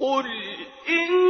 قل إن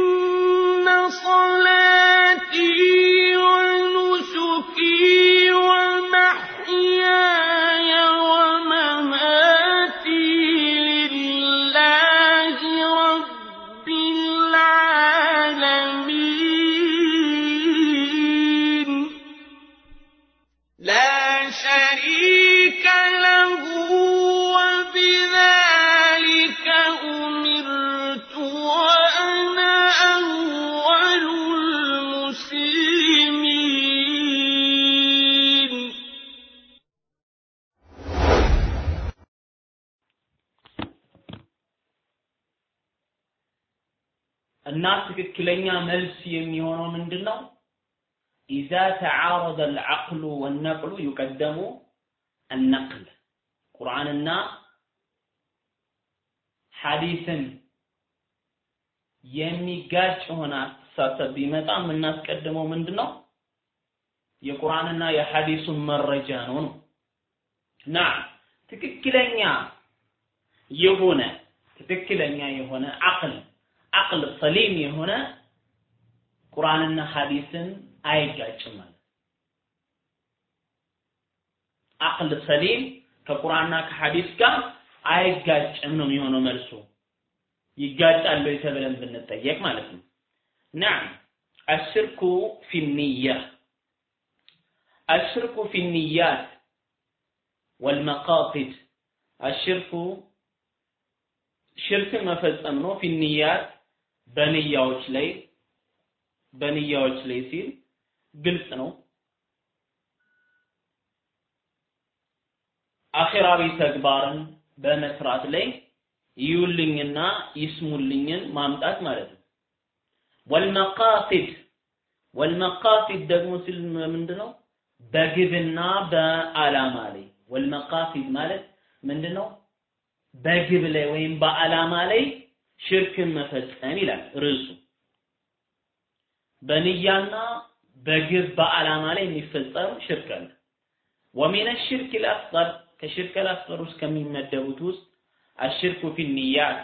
እና ትክክለኛ መልስ የሚሆነው ምንድን ነው? ኢዛ ተዓረደ አልዐቅሉ ወነቅሉ ዩቀደሙ አነቅል ቁርአንና ሐዲስን የሚጋጭ የሆነ አስተሳሰብ ቢመጣ የምናስቀድመው ምንድን ነው? የቁርአንና የሐዲሱን መረጃ ነው ነው። ና ትክክለኛ የሆነ ትክክለኛ የሆነ አቅል አቅል ሰሊም የሆነ ቁርአንና ሐዲስን አይጋጭም ማለት አቅል ሰሊም ከቁርአንና ከሐዲስ ጋር አይጋጭም ነው የሚሆነው መልሱ። ይጋጫል ወይ ተብለን ብንጠየቅ ማለት ነው። ናም አሽርኩ ፊ ኒያ አሽርኩ ፊ ኒያት ወልመቃሲድ አሽርኩ ሽርክን መፈጸም ነው ፊ ኒያት በንያዎች ላይ በንያዎች ላይ ሲል ግልጽ ነው። አኺራዊ ተግባርን በመስራት ላይ ይዩልኝና ይስሙልኝን ማምጣት ማለት ነው። ወልመቃሲድ ወልመቃሲድ ደግሞ ሲል ምንድነው? በግብና በአላማ ላይ ወልመቃሲድ ማለት ምንድነው? በግብ ላይ ወይም በአላማ ላይ ሽርክን መፈጸም ይላል ርዕሱ። በንያና በግብ በአላማ ላይ የሚፈጸም ሽርክ አለ። ወሚነ ሽርክ ልአስቀር ከሽርክ ልአስቀር ውስጥ ከሚመደቡት ውስጥ አሽርኩ ፊ ኒያት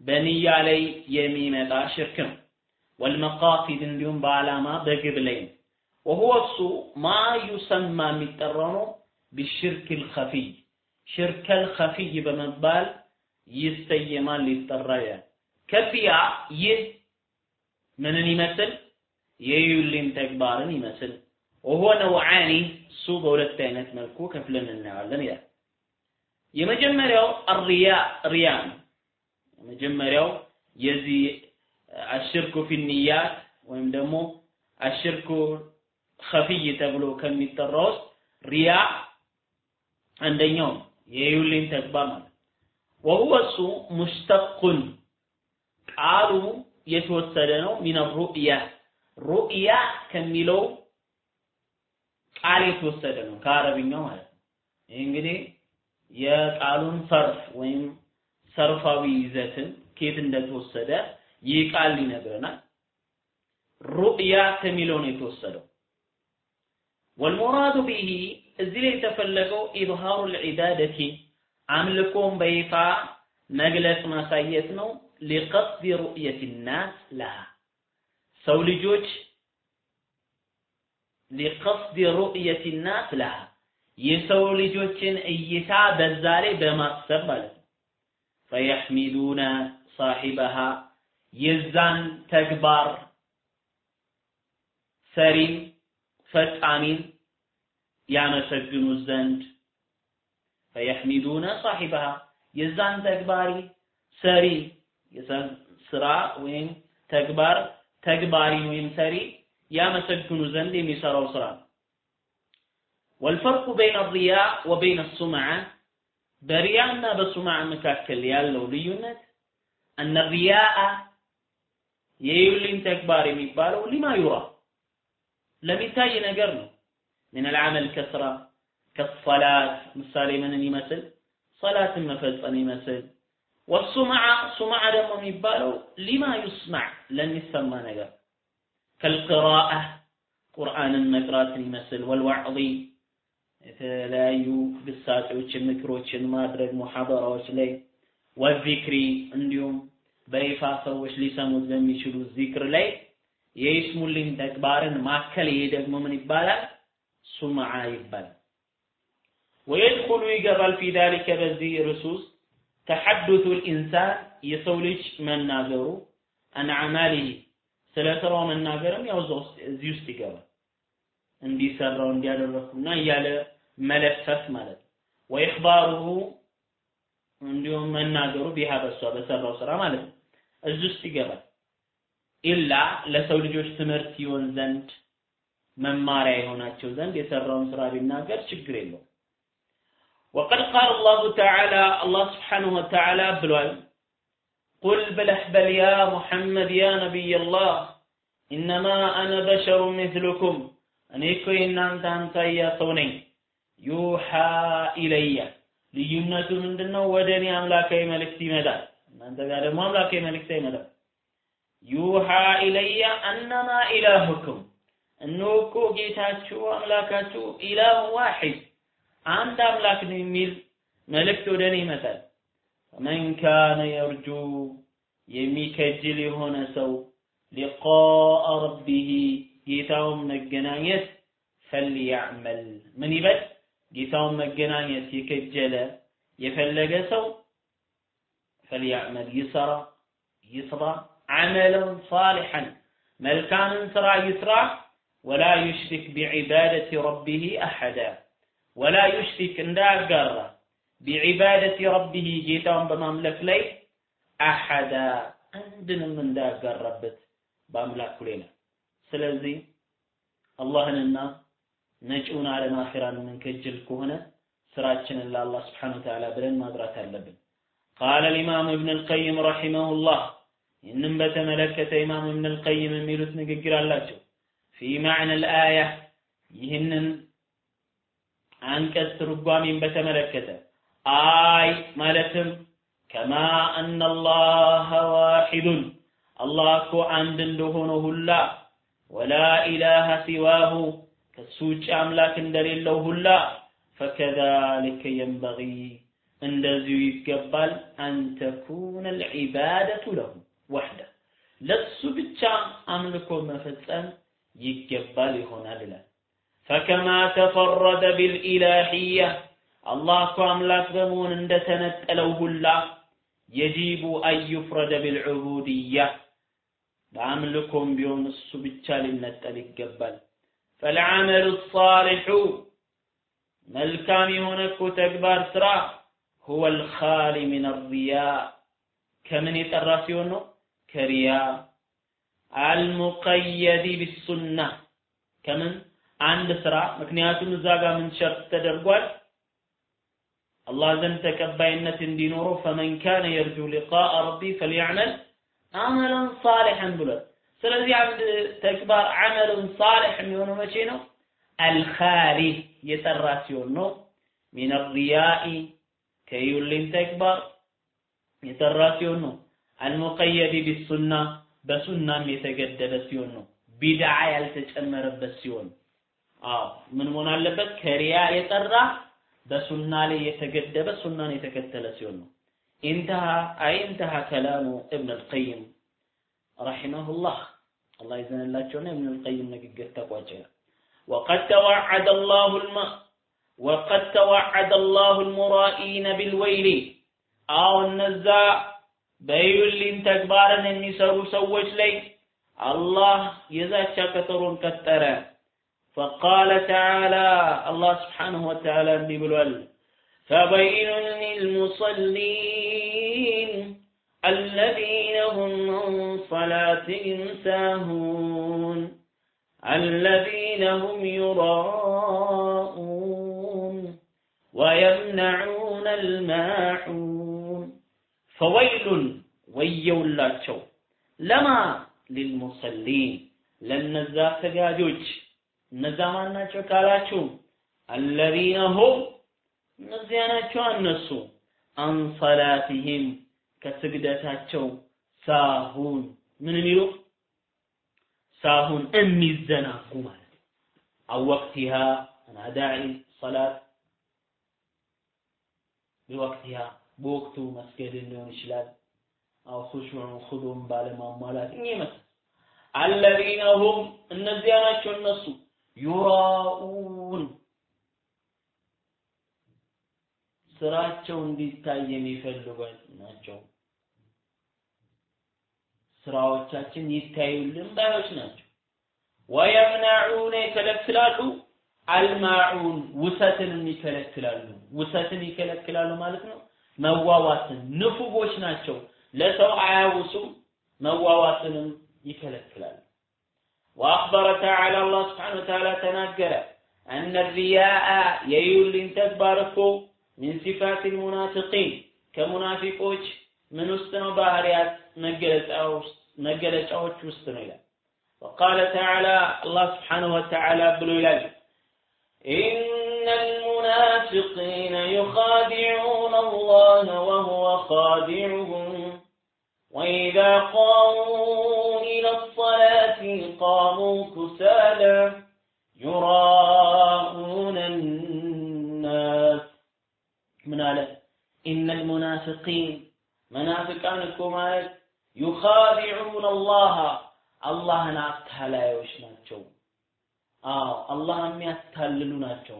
በንያ ላይ የሚመጣ ሽርክ ነው። ወልመቃሲድ እንዲሁም በአላማ በግብ ላይ ነው። ወሁወ እሱ ማ ዩሰማ የሚጠራው ነው ቢሽርክ ልኸፊይ ሽርከል ኸፊይ በመባል ይሰየማል ይጠራል። ከፊያ ይህ ምንን ይመስል የዩልኝ ተግባርን ይመስል ወሆ ነውዓኒ እሱ በሁለት አይነት መልኩ ከፍለን እናየዋለን ይላል። የመጀመሪያው አርያ ሪያ ነው። የመጀመሪያው የዚህ አሽርኩ ፊንያት ወይም ደግሞ አሽርኩ ኸፊይ ተብሎ ከሚጠራው ውስጥ ሪያ አንደኛው የዩልኝ ተግባር ማለት ወሁወ እሱ ሙሽተቁን ቃሉ የተወሰደ ነው ሚነ ሩእያ ሩእያ ከሚለው ቃል የተወሰደ ነው ከአረብኛው ማለት ነው። ይህ እንግዲህ የቃሉን ሰርፍ ወይም ሰርፋዊ ይዘትን ከየት እንደተወሰደ ይህ ቃል ይነግረናል። ሩእያ ከሚለው ነው የተወሰደው። ወልሙራዱ ቢሂ እዚህ ላይ የተፈለገው ኢብሃሩ ልዒባደቲ አምልኮን በይፋ መግለጽ ማሳየት ነው። ሊቀስድ ሩእየት ናስ ለሃ ሰው ልጆች ሊቀስድ ሩእየት ናስ ለሃ የሰው ልጆችን እይታ በዛ ላይ በማሰብ ማለት ነው። ፈየሕሚዱነ ሳሒበሃ። የዛን ተግባር ሰሪን ፈጻሚን ያመሰግኑ ዘንድ ፈየሕሚዱነ ሳሒበሃ። የዛን ተግባሪ ሰሪ ስራ ወይም ተግባር ተግባሪ ወይም ሰሪ ያመሰግኑ ዘንድ የሚሰራው ስራ ነው። ወልፈርቁ በይነ ሪያ ወበይነ ሱምዓ በሪያና በሱምዓ መካከል ያለው ልዩነት እነ ሪያአ የዩልኝ ተግባር የሚባለው ሊማ ዩራ ለሚታይ ነገር ነው። ምን አልዓመል ከስራ ከሰላት ምሳሌ ምንን ይመስል ሰላትን መፈጸም ይመስል ወሱምዓ ሱምዓ ደግሞ የሚባለው ሊማ ዩስማዕ ለሚሰማ ነገር ከልቅራአ ቁርአንን መቅራትን ይመስል ወልዋዕዚ የተለያዩ ግሳጼዎችን ምክሮችን ማድረግ ሙሐደራዎች ላይ ወዚክሪ እንዲሁም በይፋ ሰዎች ሊሰሙት በሚችሉ ዚክር ላይ የይስሙልኝ ተግባርን ማከል ይሄ ደግሞ ምን ይባላል? ሱምዓ ይባላል። ወየድኹሉ ይገባል ፊ ዛሊከ በዚህ ርዕስ ውስጥ ተሐዱቱ ልኢንሳን የሰው ልጅ መናገሩ አን አዕማሊሂ ስለ ስራው መናገርም ያው እዚህ ውስጥ ይገባል። እንዲሰራው እንዲያደረኩና እያለ መለፈፍ ማለት ነው። ወኢኽባሩሁ እንዲሁም መናገሩ ቢሃ በሷ በሰራው ስራ ማለት ነው። እዚህ ውስጥ ይገባል። ኢላ ለሰው ልጆች ትምህርት ይሆን ዘንድ መማሪያ የሆናቸው ዘንድ የሰራውን ስራ ቢናገር ችግር የለውም። ወቀድ ቃል አላሁ ተዓላ አላህ ስብሓነሁ ወተዓላ ብሏል ቁል ብለህ በል ያ ሙሐመድ ያ ነቢይላህ ኢነማ አነ በሸሩ ምስሉኩም እኔ እኮ የእናንተ አምሳያ ሰው ነኝ ዩሓ ኢለየ ልዩነቱ ምንድን ነው? ወደ እኔ አምላካዊ መልእክት ይመጣል። እናንተ ጋር ደግሞ አምላካዊ መልእክት አይመጣም። ዩሃ ኢለየ አነማ ኢላሁኩም እነሆ እኮ ጌታችሁ አምላካችሁ ኢላሁ ዋሒድ አንድ አምላክ ነው የሚል መልእክት ወደ እኔ ይመጣል። ፈመን ካነ የርጁ የሚከጅል የሆነ ሰው ሊቃአ ረቢህ ጌታውን መገናኘት ፈልያዕመል ምን ይበል? ጌታውን መገናኘት የከጀለ የፈለገ ሰው ፈልያዕመል ይሰራ ይስራ ዓመለን ሳሊሐን መልካምን ስራ ይስራ ወላ ዩሽሪክ ቢዒባደቲ ረቢህ አሐዳ ولا يشرك عند أقره بعبادة ربه جيتهم بمملك لي أحدا. عندنا من ذا قربت بأملاك لنا. سلزي الله لنا نجؤون على ماخرا من كجل كهنة سراجنا لله الله سبحانه وتعالى بلن ما درات اللبن. قال الإمام ابن القيم رحمه الله إن نبت ملكة إمام ابن القيم ميلوت نقر في معنى الآية يهنن አንቀጽ ትርጓሜን በተመለከተ አይ ማለትም ከማ አነ አላህ ዋሒዱን አላህ እኮ አንድ እንደሆነ ሁላ ወላ ኢላሃ ሲዋሁ ከሱ ውጭ አምላክ እንደሌለው ሁላ ፈከዛሊከ የንበጊ እንደዚሁ ይገባል አን ተኩነ ልዒባደቱ ለሁ ወሕደ ለሱ ብቻ አምልኮ መፈጸም ይገባል ይሆናል ይላል። ፈከማ ተፈረደ ቢልኢላሂያ አላህ እኮ አምላክ በመሆን እንደተነጠለው ሁላ የጂቡ አን ዩፍረደ ቢልዑቡድያ በአምልኮም ቢሆን እሱ ብቻ ሊነጠል ይገባል። ፈልዓመሉ ሳሊሑ መልካም የሆነ እኮ ተግባር ስራ ሁወ ልኻሊ ሚን ሪያ ከምን የጠራ ሲሆን ነው? ከሪያ አልሙቀየድ ቢሱና ከምን አንድ ስራ። ምክንያቱም እዛ ጋር ምን ሸርጥ ተደርጓል? አላህ ዘንድ ተቀባይነት እንዲኖረው ፈመን ካነ የርጁ ሊቃአ ረቢ ፈልያዕመል አመለን ሳሊሐን ብሏል። ስለዚህ አንድ ተግባር አመሉን ሳሊሕ የሚሆነው መቼ ነው? አልኻሊ የጠራ ሲሆን ነው። ሚን ሪያኢ ከዩልኝ ተግባር የጠራ ሲሆን ነው። አልሙቀየድ ቢሱና በሱናም የተገደበ ሲሆን ነው። ቢድዓ ያልተጨመረበት ሲሆን አዎ ምን መሆን አለበት? ከሪያ የጠራ በሱና ላይ የተገደበ ሱናን የተከተለ ሲሆን ነው። ኢንተሃ አይ እንተሃ ከላሙ ኢብን አልቀይም ረሒመሁላህ አላህ ይዘንላቸውና ኢብን አልቀይም ንግግር ተቋጨ። ወቀድ ተዋዓደ አላሁ ልማ ወቀድ ተዋዓደ አላሁ ልሙራኢነ ቢልወይሊ አዎ እነዛ በዩሊን ተግባርን የሚሰሩ ሰዎች ላይ አላህ የዛቻ ቀጠሮን ቀጠረ። فقال تعالى الله سبحانه وتعالى بيقول فويل للمصلين الذين هم عن صلاتهم ساهون الذين هم يراءون ويمنعون الماحون. فويل ويولاቸው لما للمصلين؟ لن نزاق تجاجوج. እነዛ ማን ናቸው ካላችሁ አለዚነ ሁም እነዚያ ናቸው እነሱ። አን ከስግደታቸው ሳሁን። ምን የሚሉ? ሳሁን የሚዘናጉ ማለት አወቅቲሃ አዳዒ ሰላት። በወቅቲሃ በወቅቱ መስገድ ሊሆን ይችላል። አው ኹሹዑን ኹዱን ባለማሟላት እኚህ ይመስል አለዚነ ሁም እነዚያ ናቸው እነሱ ዩራኡን ስራቸው እንዲታይ የሚፈልጉ ናቸው። ስራዎቻችን ይታዩልን ባዮች ናቸው። ወየምነዑነ ይከለክላሉ አልማዑን ውሰትንም ይከለክላሉ። ውሰትን ይከለክላሉ ማለት ነው መዋዋትን። ንፉጎች ናቸው። ለሰው አያውሱም፣ መዋዋትንም ይከለክላሉ። ወአኽበረ ተዓላ አላህ ስብሓነሁ ወተዓላ ተናገረ አነ ሪያአ የዩልኝ ተግባር እኮ ሚን ሲፋት ልሙናፊቂን ከሙናፊቆች ምን ውስጥ ነው ባህሪያት መገለጫዎች ውስጥ ነው ይላል። وقال تعالى الله سبحانه وتعالى بلولاج إن المنافقين يخادعون الله وهو خادعهم وإذا قاموا إلى الصلاة قاموا كسالى يراءون الناس من على إن المنافقين منافقان كمالك يخادعون الله አላህን አታላዮች ናቸው። አዎ አላህ የሚያታልሉ ናቸው።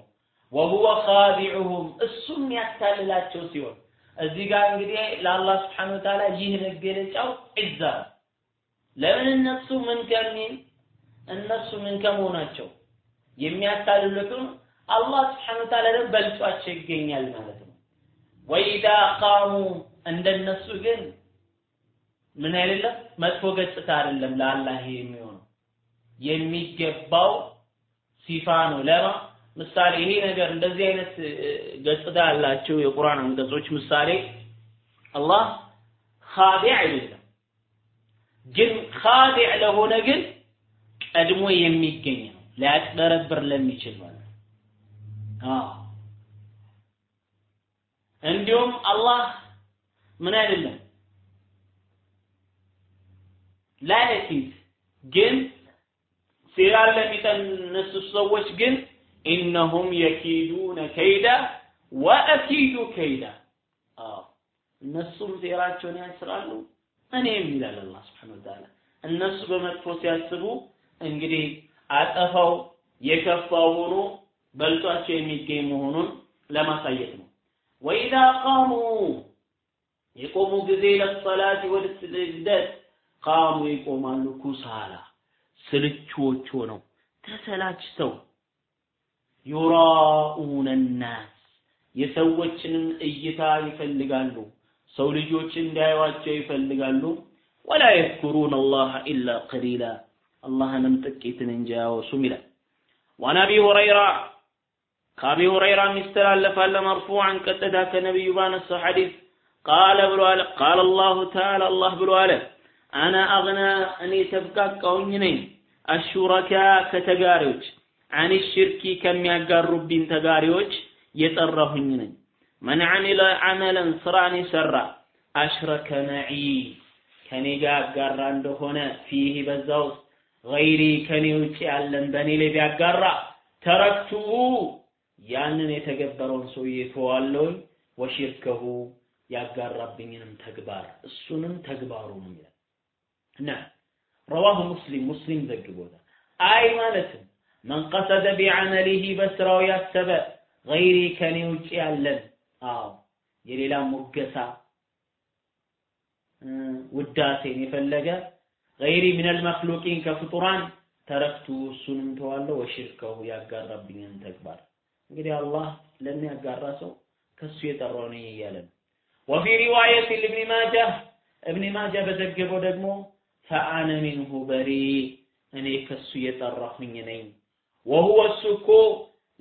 ወሁወ ኻዲዑሁም እሱም የሚያታልላቸው ሲሆን እዚህ ጋር እንግዲህ ለአላህ ስብሐነ ወተዓላ ይህ መገለጫው ዒዛ ነው። ለምን እነሱ ምን ከሚል? እነሱ ምን ከመሆናቸው? የሚያታልሉትም አላህ ስብሐነ ወተዓላ ደግሞ በልጧቸው ይገኛል ማለት ነው። ወኢዛ ቃሙ እንደነሱ ግን ምን አይደለም? መጥፎ ገጽታ አይደለም ለአላህ የሚሆነው። የሚገባው ሲፋ ነው። ለማ? ምሳሌ ይሄ ነገር እንደዚህ አይነት ገጽታ ያላቸው የቁርአን አንቀጾች ምሳሌ አላህ ኻዲዕ አይደለም ግን ኻዲዕ ለሆነ ግን ቀድሞ የሚገኝ ነው። ሊያጭበረብር ለሚችል ማለት አዎ። እንዲሁም አላህ ምን አይደለም? ላየሲት ግን ሴራን ለሚጠነሱ ሰዎች ግን ኢነሁም የኪዱነ ከይዳ ወአኪዱ ከይዳ። እነሱም ሴራቸውን ያስራሉ እኔም ይላል አላህ Subhanahu Wa እነሱ በመጥፎ ሲያስቡ እንግዲህ አጠፋው የከፋ ሆኖ በልጧቸው የሚገኝ መሆኑን ለማሳየት ነው። ወኢዛ ቃሙ የቆሙ ጊዜ ለሰላት ወደ ስግደት። قاموا ይቆማሉ كسالى ስልቾች ሆነው ተሰላችተው። يراءون الناس የሰዎችንም እይታ ይፈልጋሉ ሰው ልጆች እንዲያዩዋቸው ይፈልጋሉ። ولا يذكرون الله إلا قليلا አላህንም ጥቂትን እንጂ አያወሱም ይላል። وعن أبي هريرة ከአቢ ሁረይራም ይስተላለፋል مرفوعا ቀጥታ ከነቢዩ ባነሳው ሐዲስ ቃለ ብሏል ቃለ አላሁ ተዓላ አላህ ብሎ አለ አና አግና እኔ ተብቃቃውኝ ነኝ አሹረካ ከተጋሪዎች አን ሽርኪ ከሚያጋሩብኝ ተጋሪዎች የጠራሁኝ ነኝ መን አሚለ አመለን ስራን የሰራ አሽረከ መዒ ከኔ ጋር ያጋራ እንደሆነ ፊህ በዛ ውስጥ ገይሪ ከኔ ውጭ ያለን በእኔ ላይ ቢያጋራ ተረክቱሁ ያንን የተገበረውን ሰውዬ ተዋለውኝ ወሽርከሁ ያጋራብኝንም ተግባር እሱንም ተግባሩንም ይላል እና ረዋሁ ሙስሊም ሙስሊም ዘግቦታል አይ ማለትም መን ቀሰደ ቢዐመሊሂ በስራው ያሰበ ገይሪ ከኔ ውጭ ያለን አዎ የሌላ ሙገሳ ውዳሴን የፈለገ ገይሪ ሚነል መክሉቂን ከፍጡራን ተረክቱ እሱንም ተዋለው ወሽርከሁ ያጋራብኝን ተግባር። እንግዲህ አላህ ለሚያጋራ ሰው ከሱ የጠራው ነኝ እያለ ነው። ወፊ ሪዋየት ልብኒ ማጃ እብኒ ማጃ በዘገበው ደግሞ ፈአነ ሚንሁ በሪ እኔ ከሱ የጠራሁኝ ነኝ። ወሁወ እሱ እኮ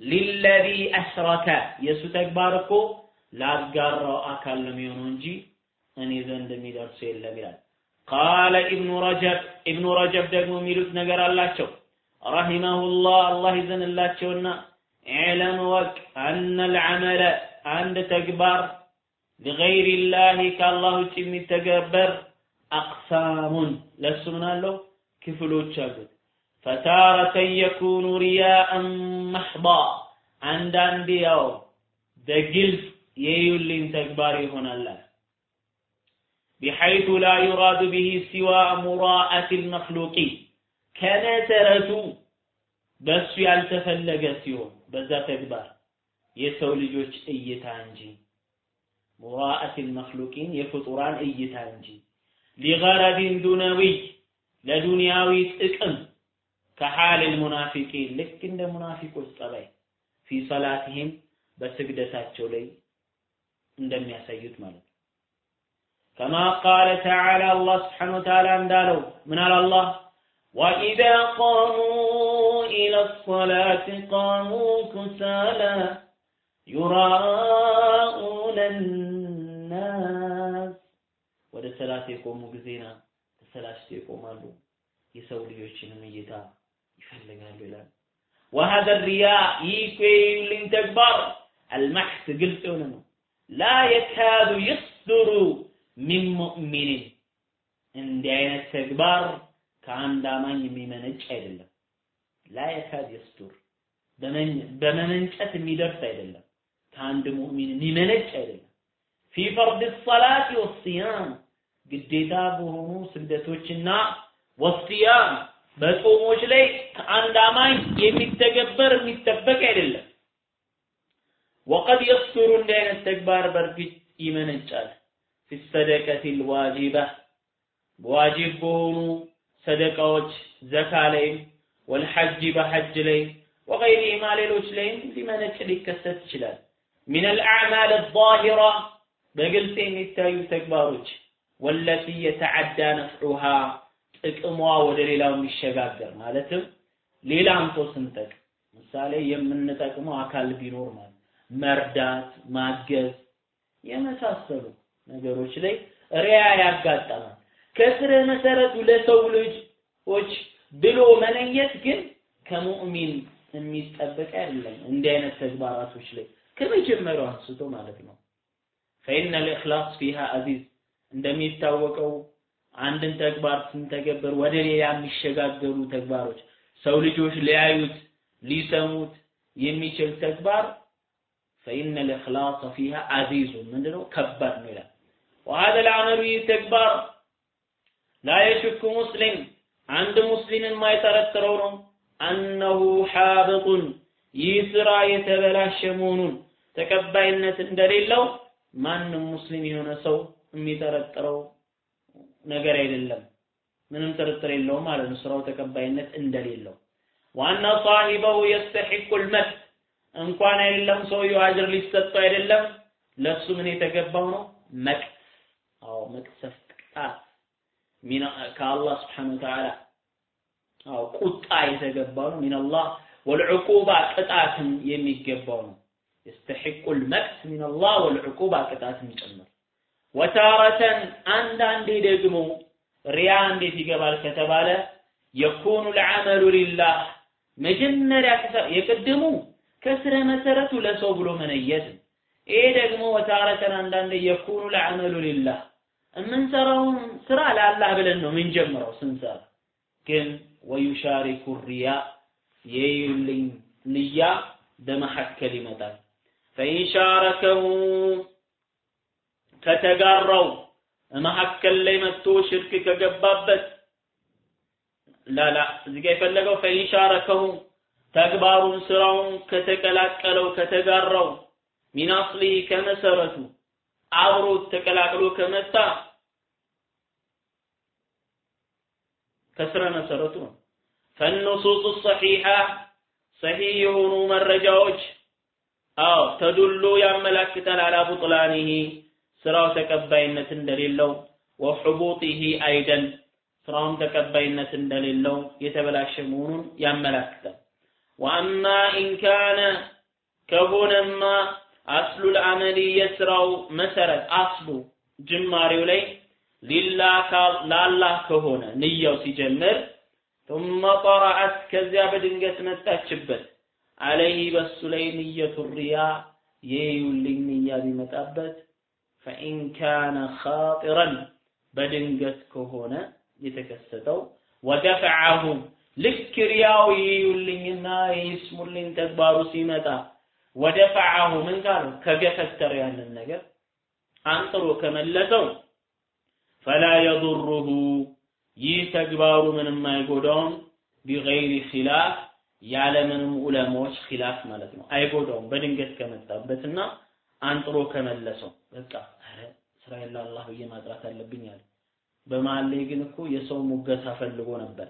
ሊለዚ አሽረከ የእሱ ተግባር እኮ ላጋራው አካል ነው የሚሆነው እንጂ እኔ ዘንድ የሚደርሱ የለም ይላል። ቃለ ኢብኑ ረጀብ ኢብኑ ረጀብ ደግሞ የሚሉት ነገር አላቸው። ረሂመሁላህ አላህ ይዘንላቸውና ኢዕለም ወቅ አነ ልዓመለ አንድ ተግባር ሊገይር ላህ ከአላህ ውጭ የሚተገበር አቅሳሙን። ለሱ ምን አለው? ክፍሎች አሉት። ፈታረተን የኩኑ ሪያአን መሕባ አንዳንዴ ያው በግልጽ የዩልኝ ተግባር ይሆናል ቢሐይቱ ላ ዩራዱ ቢሂ ሲዋ ሙራአት ልመክሉቂን ከመሰረቱ በእሱ ያልተፈለገ ሲሆን በዛ ተግባር የሰው ልጆች እይታ እንጂ ሙራአት ልመክሉቂን የፍጡራን እይታ እንጂ። ሊገረድን ዱነዊይ ለዱንያዊ ጥቅም ከሐል ልሙናፊቂን ልክ እንደ ሙናፊቆች ጸባይ ፊ ሰላትህም በስግደታቸው ላይ እንደሚያሳዩት ማለት ነው። ከማ ቃለ ተዓላ አላህ ስብሓነሁ ወተዓላ እንዳለው ምን አለ አላህ ወኢዛ ቃሙ ኢለ ሰላቲ ቃሙ ኩሳላ ዩራኡነ ናስ ወደ ሰላት የቆሙ ጊዜና ተሰላችተው ይቆማሉ የሰው ልጆችንም እይታ ይፈልጋሉ ይላል። ወሀዘ ሪያ ይህ ተግባር አልማሕስ ግልጽ የሆነ ነው ላ የካዱ ይስዱሩ ሚን ሙእሚኒን እንዲህ አይነት ተግባር ከአንድ አማኝ የሚመነጭ አይደለም። ላ የካድ ይስዱር በመመንጨት የሚደርስ አይደለም። ከአንድ ሙእሚን የሚመነጭ አይደለም። ፊ ፈርድ ሰላት ወስያም ግዴታ በሆኑ ስግደቶችና ወስያም በጾሞች ላይ ከአንድ አማኝ የሚተገበር የሚጠበቅ አይደለም። ወቀድ የስቱሩ እንዲህ አይነት ተግባር በእርግጥ ይመነጫል ፊ ሰደቀት ልዋጂባ በዋጂብ በሆኑ ሰደቃዎች ዘካ ላይም ወልሐጅ በሐጅ ላይ ወገይሪሂማ ሌሎች ላይም ሊመነጭ ሊከሰት ይችላል ሚን አልአዕማል አዛሂራ በግልጽ የሚታዩ ተግባሮች ወለቲ የተዓዳ ነፍዑሃ ጥቅሟ ወደ ሌላው የሚሸጋገር ማለትም ሌላም ሰው ስንጠቅም ምሳሌ የምንጠቅመው አካል ቢኖር ማለት መርዳት ማገዝ የመሳሰሉ ነገሮች ላይ ሪያ ያጋጠማል። ከስረ መሰረቱ ለሰው ልጆች ብሎ መለየት ግን ከሙእሚን የሚጠበቅ አይደለም። እንዲህ አይነት ተግባራቶች ላይ ከመጀመሪያው አንስቶ ማለት ነው። ፈኢነ ልእክላስ ፊሃ አዚዝ እንደሚታወቀው አንድን ተግባር ስንተገበር ወደ ሌላ የሚሸጋገሩ ተግባሮች ሰው ልጆች ሊያዩት ሊሰሙት የሚችል ተግባር فإن الإخلاص አዚዙ عزيز. ምንድነው ከባድ ነው ይላል። وهذا العمل تكبار لا يشك مسلم. አንድ ሙስሊምን ማይጠረጥረው ነው። أنه حابط. ይህ ስራ የተበላሸ መሆኑን ተቀባይነት እንደሌለው ማንም ሙስሊም የሆነ ሰው የሚጠረጥረው ነገር አይደለም። ምንም ጥርጥር የለውም ማለት ነው። ስራው ተቀባይነት እንደሌለው። ዋና ሳሂበው يستحق المدح. እንኳን አይደለም ሰውየው አጅር ሊሰጠው አይደለም። ለሱ ምን የተገባው ነው? መቅት አዎ መቅሰፍት ቅጣት። ከአላህ ስብሓን ወተዓላ። አዎ ቁጣ የተገባው ነው። ሚንላህ ወልዕቁባ ቅጣትም የሚገባው ነው። የስተሒቁ ልመቅት ሚንላህ ወልዕቁባ ቅጣትም ጭምር። ወታረተን አንዳንዴ ደግሞ ሪያ እንዴት ይገባል ከተባለ የኩኑ ልዓመሉ ሊላህ መጀመሪያ የቅድሙ ከስረ መሰረቱ ለሰው ብሎ መነየት ይሄ ደግሞ ወታረተን አንዳንዴ የኩኑ ልዓመሉ ሊላህ የምንሰራውን ስራ ለአላህ ብለን ነው ምንጀምረው ስንሰራ። ግን ወዩሻሪኩ ሪያ የዩልኝ ንያ በመሐከል ይመጣል። ፈኢን ሻረከሁ ከተጋራው መሐከል ላይ መጥቶ ሽርክ ከገባበት ላላ እዚህ ጋር የፈለገው ፈኢን ሻረከሁ ተግባሩን ስራውን ከተቀላቀለው ከተጋራው ሚን አስሊሂ ከመሰረቱ አብሮት ተቀላቅሎ ከመጣ ከስረ መሰረቱ ነው። ፈኑሱሱ ሰሒሓ ሰሒህ የሆኑ መረጃዎች አዎ ተዱሉ ያመላክታል አላ ቡጥላኒሂ ስራው ተቀባይነት እንደሌለው ወሑቡጢሂ አይደን ስራውም ተቀባይነት እንደሌለው የተበላሸ መሆኑን ያመላክታል ወአማ ኢንካነ ከሆነማ አስሉ ልአመሊ የስራው መሰረት አስሉ ጅማሬው ላይ ሊላህ ለአላህ ከሆነ ንያው ሲጀምር ثم طرأت ከዚያ በድንገት መጣችበት አለይህ በሱ ላይ ንየቱ ሪያ የዩልኝ ንያ ቢመጣበት ፈኢን ካነ ኻጢረን በድንገት ከሆነ የተከሰተው ወደፈዐሁ ልክ ሪያው ይዩልኝና ይስሙልኝ ተግባሩ ሲመጣ ወደፈዐሁ ምን ካለው ከገፈተረ ያንን ነገር አንጥሮ ከመለሰው ፈላ የضሩሁ ይህ ተግባሩ ምንም አይጎዳውም። ቢገይሪ ኺላፍ ያለምንም ዑለማዎች ኺላፍ ማለት ነው። አይጎዳውም። በድንገት ከመጣበትና አንጥሮ ከመለሰው በቃ አረ እስራኤል ለአላህ ብዬ ማጥራት አለብኝ አለ። በመሃል ላይ ግን እኮ የሰው ሙገሳ ፈልጎ ነበር።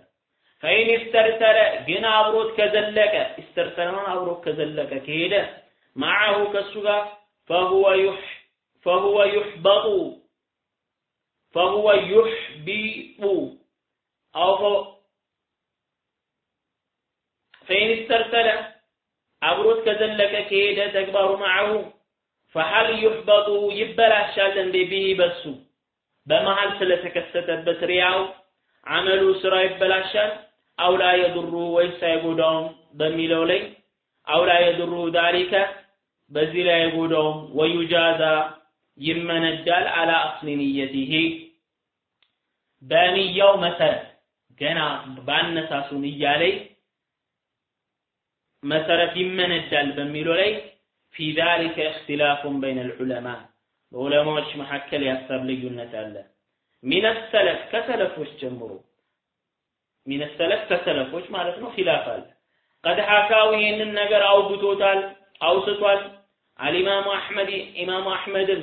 ፈኢን ኢስተርተረ ግን አብሮት ከዘለቀ ኢስተርተረ አብሮት ከዘለቀ ከሄደ ማዐሁ ከሱ ጋር ፈሁወ ዩሕቢጡ አው ፈኢን አብሮት ከዘለቀ ከሄደ ተግባሩ ማዐሁ ፈሀል ዩሕበጡ ይበላሻል እንዴ ቢሂ በሱ። በመሃል ስለተከሰተበት ሪያው አመሉ ስራ ይበላሻል አውላ የድሩ ወይስ አይጎዳውም በሚለው ላይ አውላ የድሩ ዳሊከ በዚህ ላይ አይጎዳውም ወዩጃዛ ይመነዳል አላ አስሊ ንየቲሂ በንያው መሰረት ገና ባነሳሱ ንያ ላይ መሰረት ይመነዳል በሚለው ላይ ፊ ዛሊከ እክትላፉን በይነ ልዑለማ በዑለማዎች መካከል የሀሳብ ልዩነት አለ። ሚነ ሰለፍ ከሰለፎች ጀምሮ ሚነ ሰለፍ ከሰለፎች ማለት ነው ኺላፍ አለ። ቀድ ሐካው ይህንን ነገር አውግቶታል አውስቷል። አልኢማሙ አሕመድ ኢማሙ አሕመድም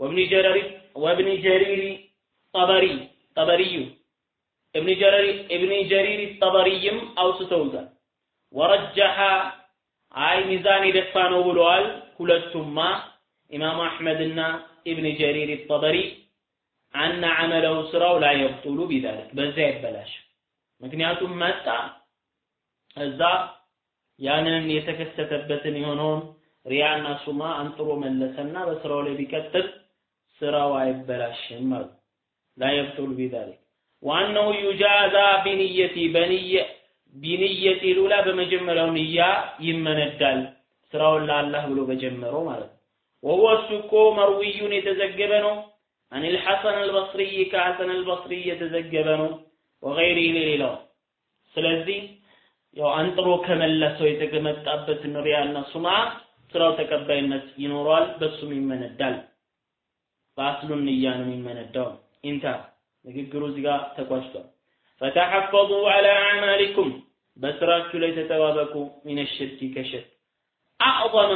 ወብኒ ጀረሪ ወብኒ ጀሪሪ ጠበሪ ጠበሪዩ እብኒ ጀረሪ እብኒ ጀሪሪ ጠበሪይም አውስተውታል። ወረጀሐ አይ ሚዛን የደፋ ነው ብለዋል። ሁለቱማ ኢማሙ አሕመድና ኢብን ጀሪር ጠበሪ አነ ዐመለው ስራው ላ የብጡሉ ቢዛሊክ በዚያ ይበላሽ። ምክንያቱም መጣ እዛ ያንን የተከሰተበትን የሆነውን ሪያና ሱማ አንጥሮ መለሰና በስራው ላይ ቢቀጥል ስራው አይበላሽም ማለት لا بذلك وأنه يجازى بنيته بنية بنيته الأولى በመጀመሪያው ንያ ይመነዳል ስራውን ለአላህ ብሎ በጀመረው ማለት ነው። وهو እሱ እኮ مروي የተዘገበ ነው። عن الحسن البصري ከሐሰን አልበስሪ የተዘገበ ነው። وغيره ሌላው ስለዚህ ያው አንጥሮ ከመለሰው የተመጣበትን ሪያና ሱማ ስራው ተቀባይነት ይኖረዋል፣ በሱም ይመነዳል። በአስሉን ንያ ነው የሚመነዳው። ኢንታ ንግግሩ እዚህ ጋር ተቋጭቷል። ፈተሐፈዙ ዐላ አዕማሊኩም በስራችሁ ላይ ተጠባበቁ ሚነ ሽርኪ ከሽርክ አዕظመ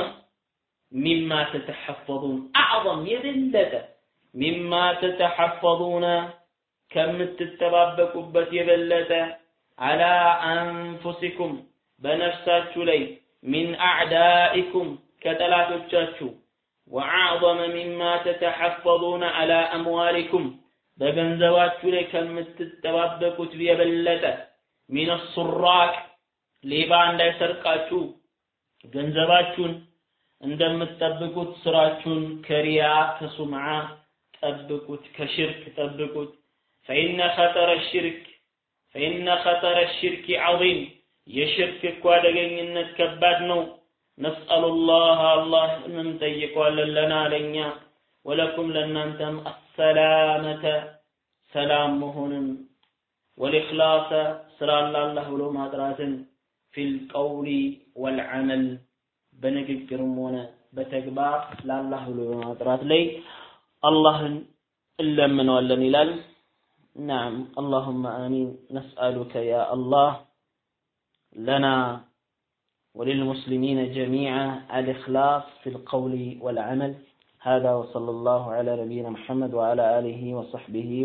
ሚማ ተተሐፈዙን አዕظም የበለጠ ሚማ ተተሐፈዙነ ከምትጠባበቁበት የበለጠ አላ አንፉሲኩም በነፍሳችሁ ላይ ሚን አዕዳኢኩም ከጠላቶቻችሁ ወአዕظመ ሚማ ተተሐፈዙነ አላ አምዋሊኩም በገንዘባችሁ ላይ ከምትጠባበቁት የበለጠ ሚን ሱራቅ ሌባ እንዳይሰርቃችሁ ገንዘባችሁን እንደምትጠብቁት ስራችሁን ከሪያ ከሱምዓ ጠብቁት፣ ከሽርክ ጠብቁት። ፈኢነ ኸጠረ ሽርክ ፈኢነ ኸጠረ ሽርክ ዐዚም የሽርክ እኮ አደገኝነት ከባድ ነው። ነስአሉላህ አላህ እንጠይቀዋለን ለና ለኛ ወለኩም ለእናንተም አሰላመተ ሰላም መሆንን ወልኢኽላሰ ስራን ለአላህ ብሎ ማጥራትን ፊል ቀውሊ ወልዐመል በንግግርም ሆነ በተግባር ለአላህ ብሎ በማጥራት ላይ አላህን እንለምነዋለን ይላል። نعم. اللهم آمين. نسألك يا الله لنا وللمسلمين جميعا الإخلاص في القول والعمل. هذا وصلى الله على نبينا محمد وعلى آله وصحبه